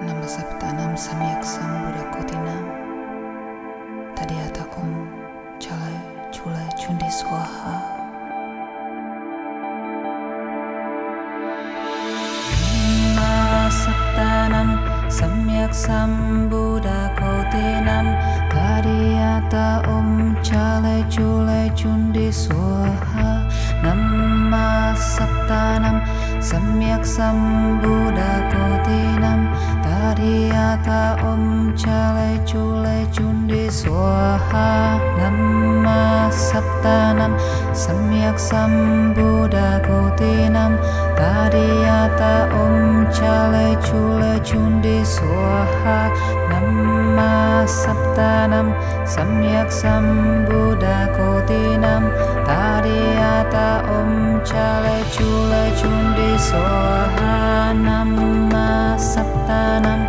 Namasaptanam samyak sambudakotinam Tadiata om chale chule chundi swaha Namasaptanam samyak sambudakotinam Tadiata om chale chule chundi swaha Namasaptanam samyak sambudakotinam Tadiata om chale chule chundi swaha Namma saptanam samyak sambudakotinam Tadiata om chale chule chundi swaha Namma saptanam. Samyak sambudakotinam Tadiata om chale chule chundi swaha Namma saptanam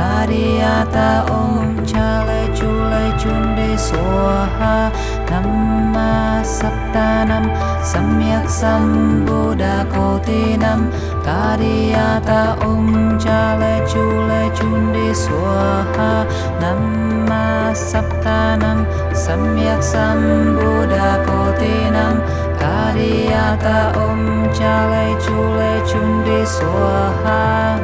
samyak sambudakotinam Tadiata om chale chule chundi soha Namma saptanam, samyak sambudakotinam Tadiata om chale chule chundi soha Namma saptanam, samyak sambudakotinam Kariyata om chale chule chundi soha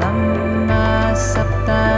Namma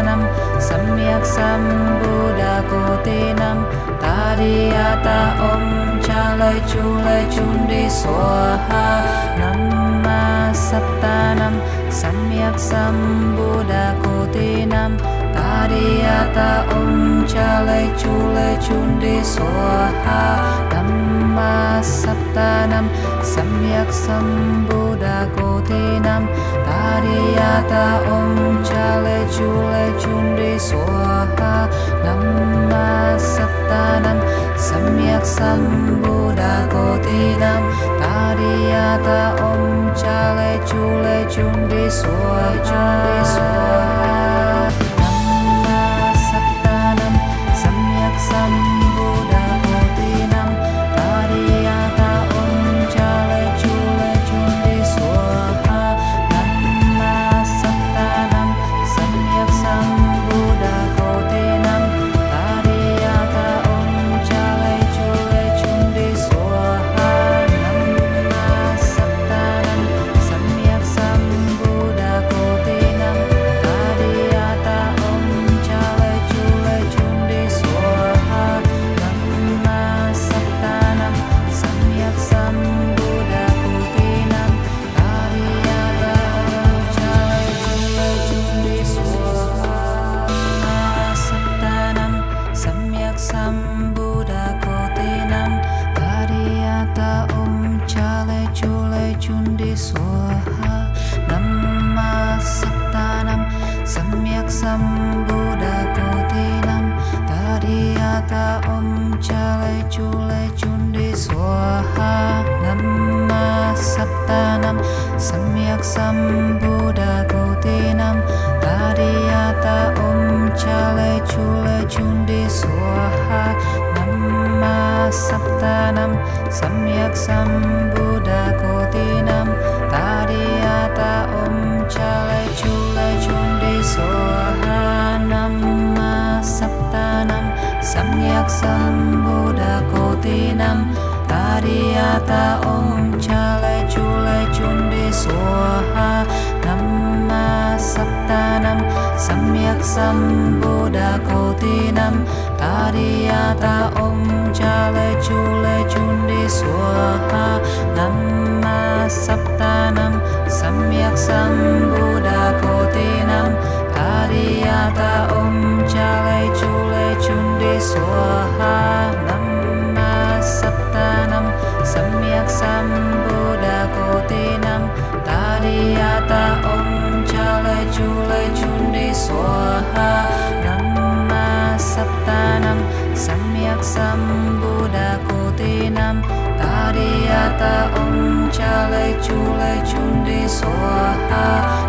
saptanam samyak sambudakotinam Tadiata om chale chule chundi swaha Namma saptanam samyak sambudakotinam Tadiata om chale chule chundi swaha Namma saptanam samyak sambudakotinam Tadiata om nam सम्यक् सम्बुदकोतीनं गोधीनाम् ॐ ॐ स्वाहा चुलचुण्डे सप्तानं। सम्यक् सम्बुदकोतीनं दोधीनाम् ॐ चाल चुल स्वाहा। Om chale chule chundi swaha Namma saptanam samyak sambudakotinam Tadiata om chale chule chundi swaha Namma saptanam samyak sambudakotinam Tadiata om chale chule chundi swaha yak sam buddha koti nam. Tadiata om chale chule chundi soha Namma saptanam samyak sam buddha koti nam. Tadiata om chale chule chundi soha Namma saptanam samyak sam buddha koti nam. Tadiata om chale chule chundi swaha Namma saptanam, samyak sambudakotinam Tadiata om chale chule chundi, swaha Namma saptanam, samyak sambudakotinam Tadiata om chale chule chundi, swaha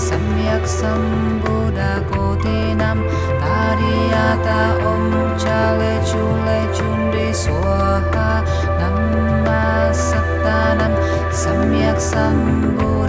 Samyak Sambuddha samyak sambudakotinam Tadiata om chale chule chundi swaha Namah Satanam Samyak Sambuddha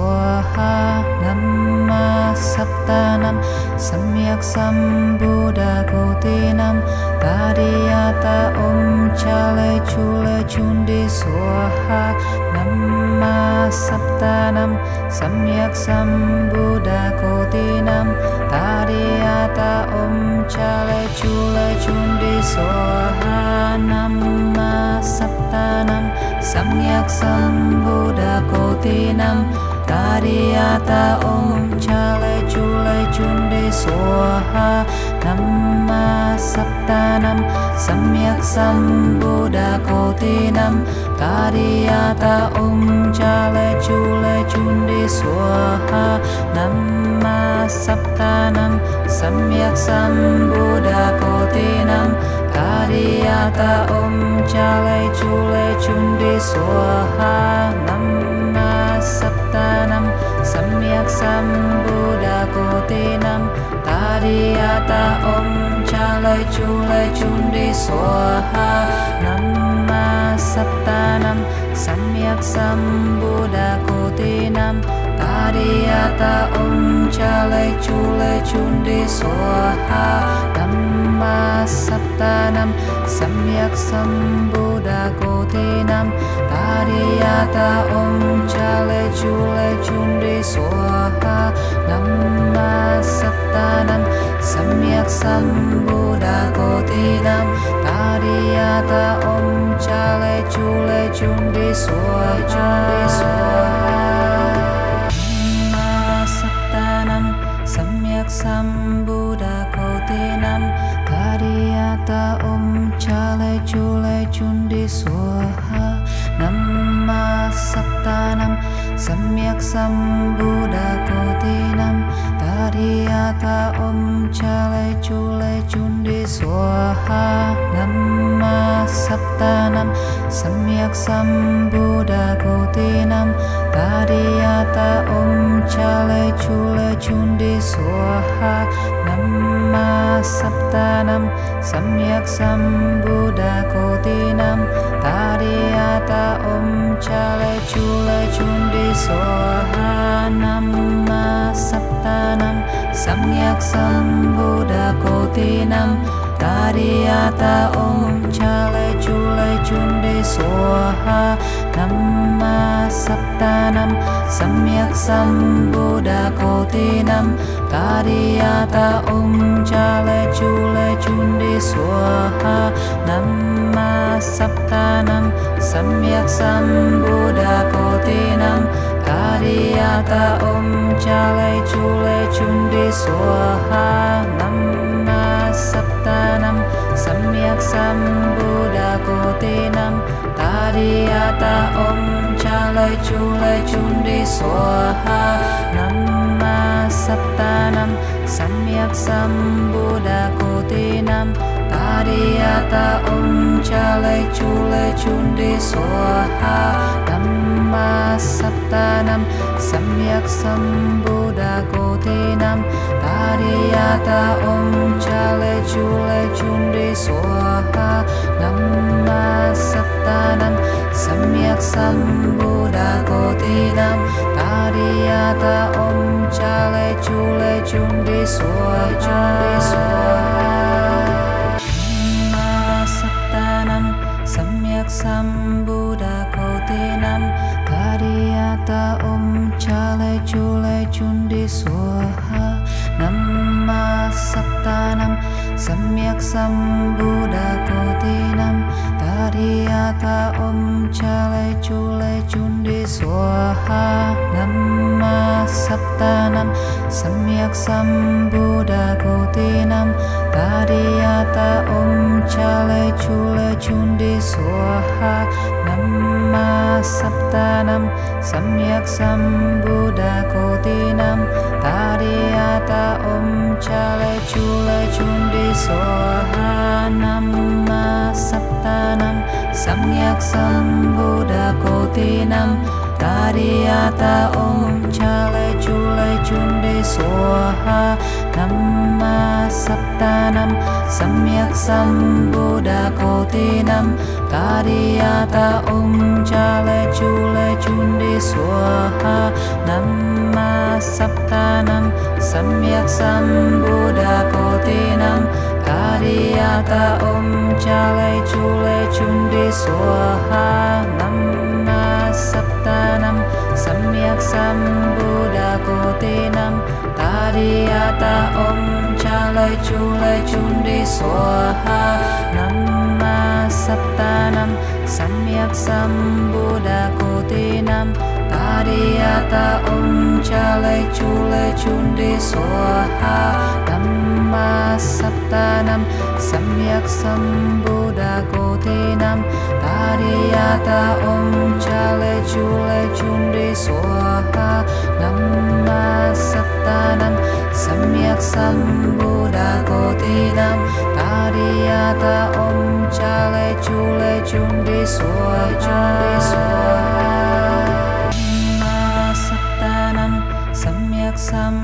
स्वाहा नम सम्यक् शम्भुदकोतिनं तारियात ॐ चल स्वाहा नम सप्तनं सम्यक् शम्भुदकोतिनं तारियात ॐ चलचुलचुण्डे स्वाहा नम सप्तानं सम्यक् शम्भुदकोतिनम् Tady om cha le chu le chun de soha. Namma saptanam, samyak sambuddha kotinam. Kariyata om cha le chu le chun de soha. Namma saptanam, samyak sambuddha kotinam. Kariyata om cha le chu le chun de soha. Namma सप्तानं सम्यक् सम्बुडको तेनं तारियाता ॐ चालै चूलै चुण्डि स्वाहा नमा सप्तानं सम्यक् सम्बुडको तेनं तारियाता ॐ चालै चूलै चुण्डि स्वाहा नमा सप्तानं सम्यक् सम्बु da kotinam tariyata om cha le chu chale chule chundi swaha namma sattanam, samyak sambuddha kotinam tariyata om cha le chu chale chule chundi swaha chundi swaha namma sattanam, samyak sam सम्यक् शम्भुदकोतिनं तारियाता ॐ चालैचुळैचुण्डि स्वाहा सप्तानां सम्यक् शम्भुदकूतेनम् Tadiyata om chale chule chundi suaha Namma saptanam samyak sambuddha kotinam. Tadiyata om chale chule chundi suaha Namma saptanam samyak sambuddha kotinam. Tady om cha leču lečun de soha. Namma saptanam samyak sambuddha kotinam. Tady já ta om cha leču lechun de soha. Namma saptanam samyak sambuddha kotinam. Kariyata om chale chule chundi soha. Namma सप्तानं सम्यक् सम्बुडकोटिनं तारियाता ॐ चालय चूलय चुण्डि स्वाहा नमः सप्तानं सम्यक् सम्बुडकोटिनं तारियाता ॐ चालय चूलय चुण्डि स्वाहा नमः सप्तानं सम्यक् सम्बु Sambuddha Kotinam Tariyata Om Chale Chule Chundi Swaha Namma sattanam Samyak Sambuddha Kotinam Tariyata Om Chale Chule Chundi Swaha Namma Sattanam Samyak Sambuddha Chule Chundi Swaha Namma Sattanam Samyak Sambuddha Kotinam tariyata à, Om Chale Chule Chundi Swaha Namma Sattanam Samyak Sambuddha Kotinam Tadiyata Om Chale Chule Chundi Swaha Namma Saptanam Samyak Sambuddha Kotinam. Tadiyata Om Chale Chule Chundi Swaha Namma Saptanam Samyak Sambuddha Kotinam. Tadiyata Om Chale Chule Chundi Swaha सप्तानं सम्यक् संबुडकोतिनं कारियात ॐ चालचुलचुण्डे स्वाहा सप्तानं सम्यक् संबुडकोटिनं कारियात ॐ चालचूलचुण्डि स्वाहा नप्तानम् सम्यक् शम्भुदकोदीनं तारियाता ॐ चालचूलचुण्डे स्वाहा। सप्तानां सम्यक् शम्भुदकोटिनं तारियाता ॐ चालचूलचुण्डि स्वाहा। सप्तानां सम्यक् Shambhu Om Om Chale Chule Chundi Swaha Namma Saptanam, Samyak Sambuddha Kotinam. Tadiyata Om Chale Chule Chundi Swaha Chundi Swaha Namma Saptanam, Samyak Sambuddha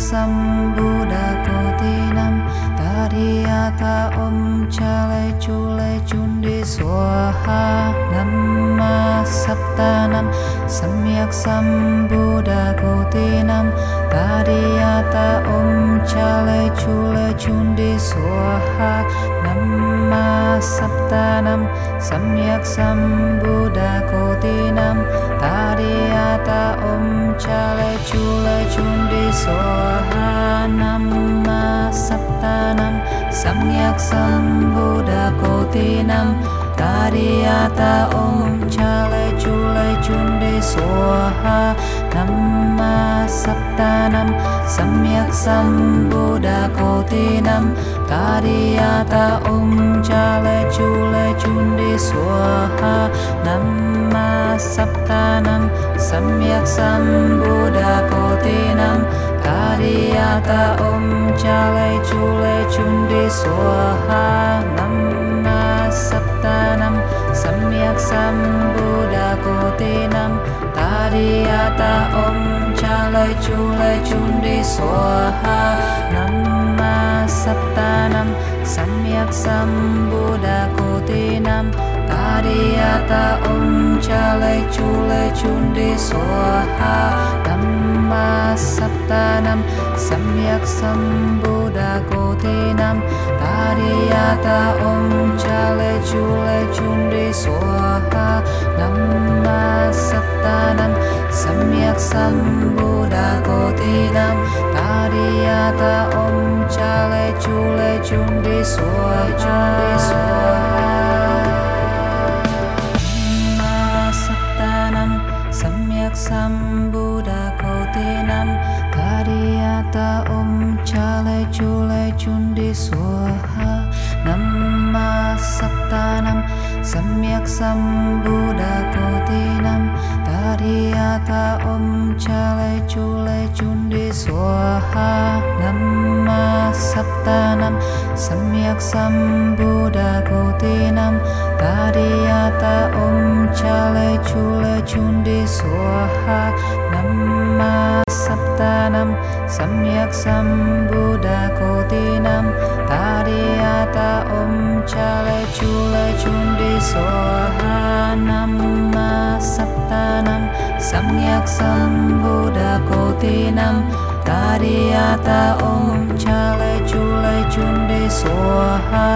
Sambuddha Kotinam Tadiyata Om Chale Chule Chundi Swaha, Namma Saptanam, Samyak Sambuddha Kotinam Tadiyata Om Chale Chule Chundi Swaha, Namma Saptanam, Samyak Sambuddha Kotinam Tadiyata Om Chale chula Chundi Swaha Namma Saptanam Samyak Sambuddha Kotinam tariyata Om Chale Chule Chundi Swaha Namma Saptanam Samyak Sambuddha Kotinam tariyata Om Chale Chule Chundi Swaha Namma Saptanam सम्यक् शम्भुडकोतिनं कारियाता ॐ चालय चुण्डि स्वाहा नम सप्तानं सम्यक् शम्भुडकोतिनं कारियाता ॐ चालयचूलयचुण्डी स्वाहा सप्तानं सम्यक् शम्भुडकोतिनम् Samyak Sambuddha Kotinam Tadiyata Om Chale Chule Chundi Swaha Namma Saptanam Samyak Sambuddha Kotinam Tadiyata Om Chale Chule Chundi Swaha Namma Saptanam Samyak Sambuddha Kotinam ta Om Chale Chule Chundi Swaha Chundi Sambuddha Kotinam Kariyata Om Chale Chule Chundi Swaha Namma Nam. Samyak sambuddhakotinam tadiyata om chale chule chundi swaha namma saptanam samyak sambuddhakotinam tadiyata om chale chule chundi swaha namma saptanam samyak sambuddhakotinam tadiyata om chale, chule chundi swaha namma saptanam samyak sambuddhakotinam tadiyata om chale, chule chundi swaha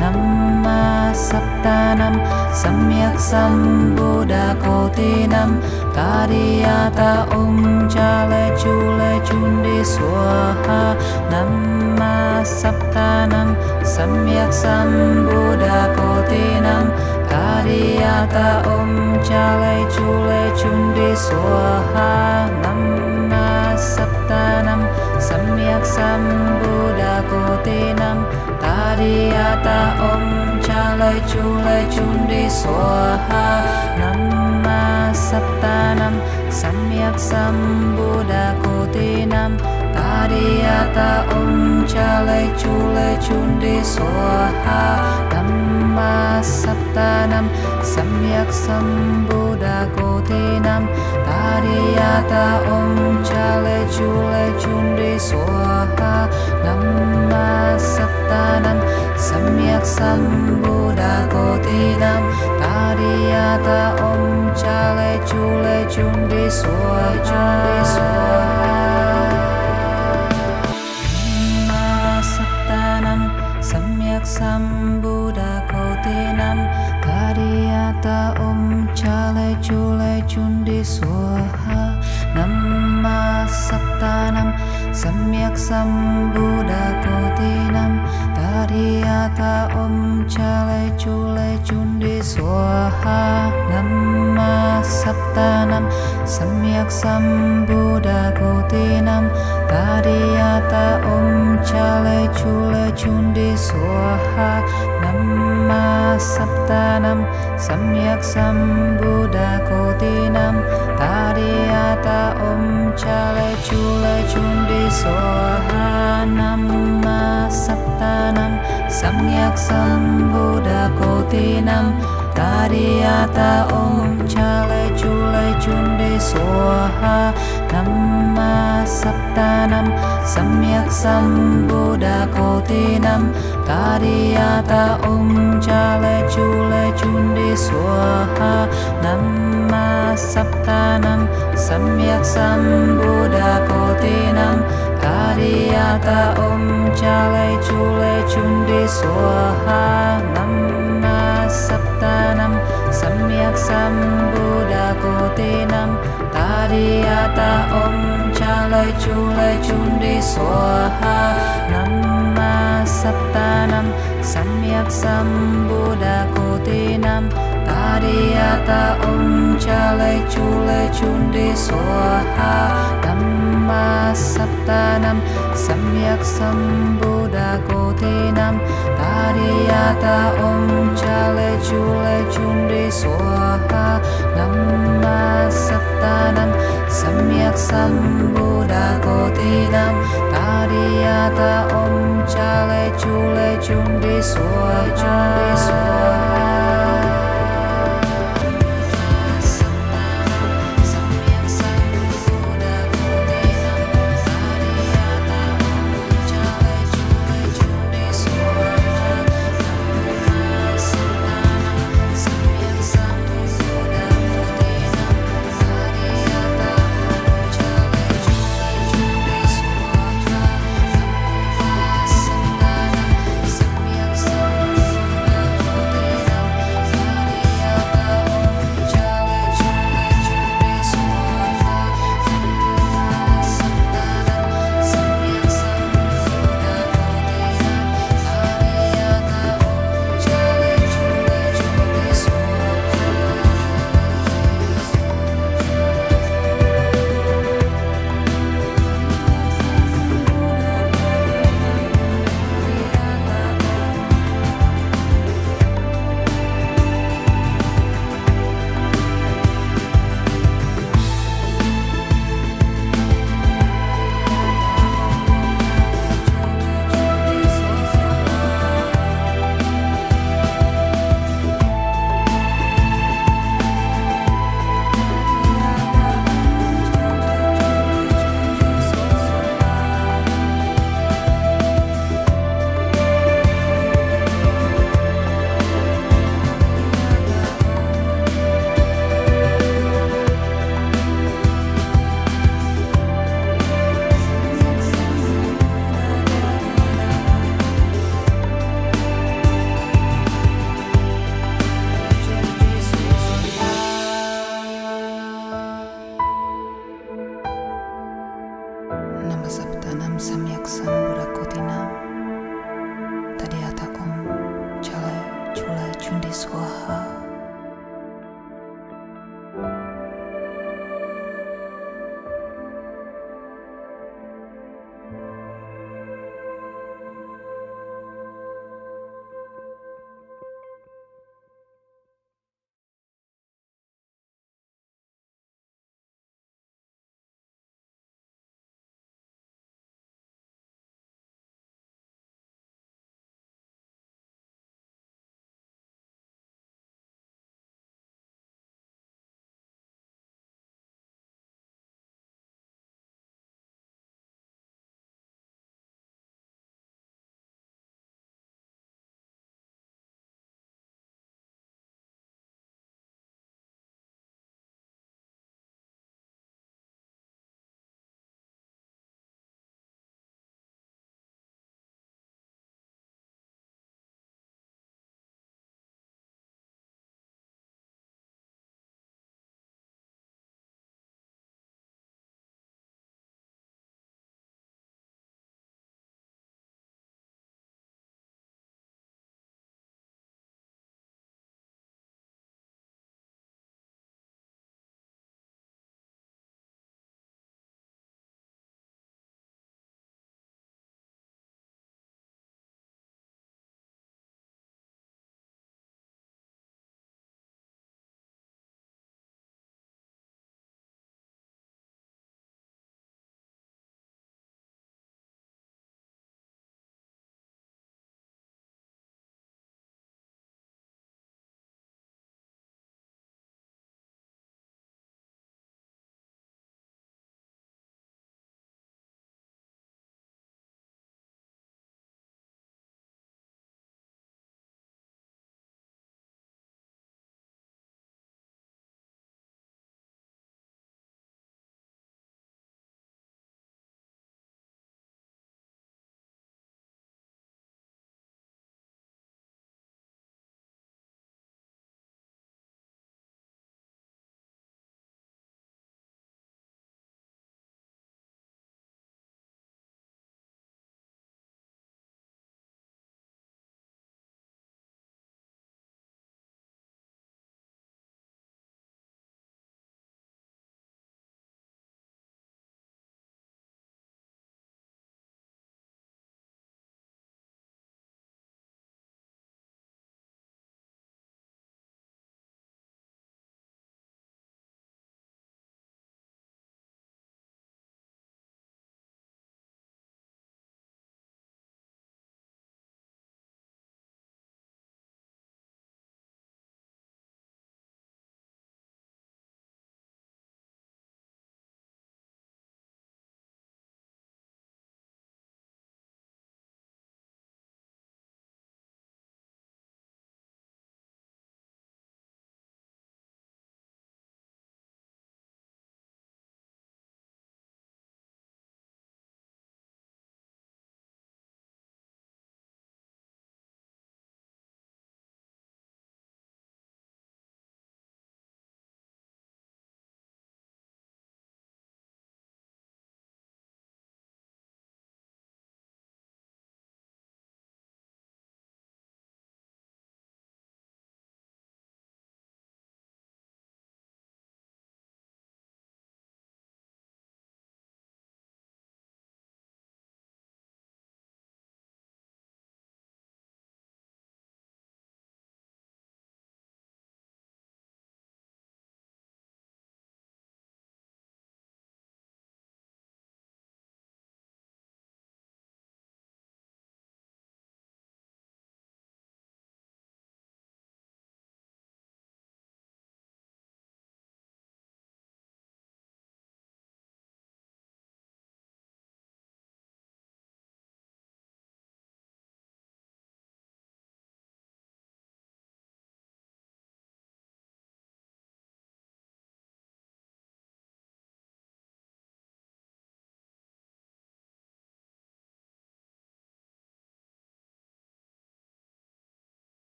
namma saptanam samyak sambuddhakotinam tadiyata om chale chule स्वाहा सप्तानां सम्यक् शम्भु दोतिनं तारियाता ॐ चालय चूलचुण्डी स्वाहा सप्तानं सम्यक् शम्भुडकोतिनं तारियाता ॐ चालय चूलचुण्डी स्वाहा सप्तानां सम्यक् Shambhu sambuddhakotinam tadiyata om chale chule chundi Soha Dhamma saptanam samyak sambuddhakotinam tadiyata om chale chule chundi Soha Dhamma saptanam samyak sambuddhakotinam tadiyata om chale chule chundi Soha chundi Soha samyak sambuddhakotinam tadiyata om chale chule chundi swaha, namma saptanam, samyak sambuddhakotinam tadiyata om chale chule chundi swaha, namma saptanam samyak sambuddhakotinam सम्यक् शम्भुदकोतिनं तारियात ॐ चल स्वाहा नम सप्तानं सम्यक् शम्भुदकोतिनं तारियात ॐ चलचुलचुण्डे स्वाहा न सप्तानं सम्यक् Shambhu samyak sambuddhakotinam tadiyata om chale chule chundi soha. Namma saptanam, samyak sambuddhakotinam tadiyata om chale chule chundi soha. Namma saptanam, samyak sambuddhakotinam tadiyata om chale chule chundi soha. Namma saptanam samyak sambuddhakotinam tadiyata om Chalai Chulai chundi swaha namma saptanam samyak sambuddhakotinam tadiyata om Chalai Chulai chundi swaha namma saptanam samyak sambuddhakotinam tariyata om chale chule chundi swaha namma saptanam samyak sambuddhakotinam tariyata om chale chule chundi swaha chundi swaha nam sam jak sam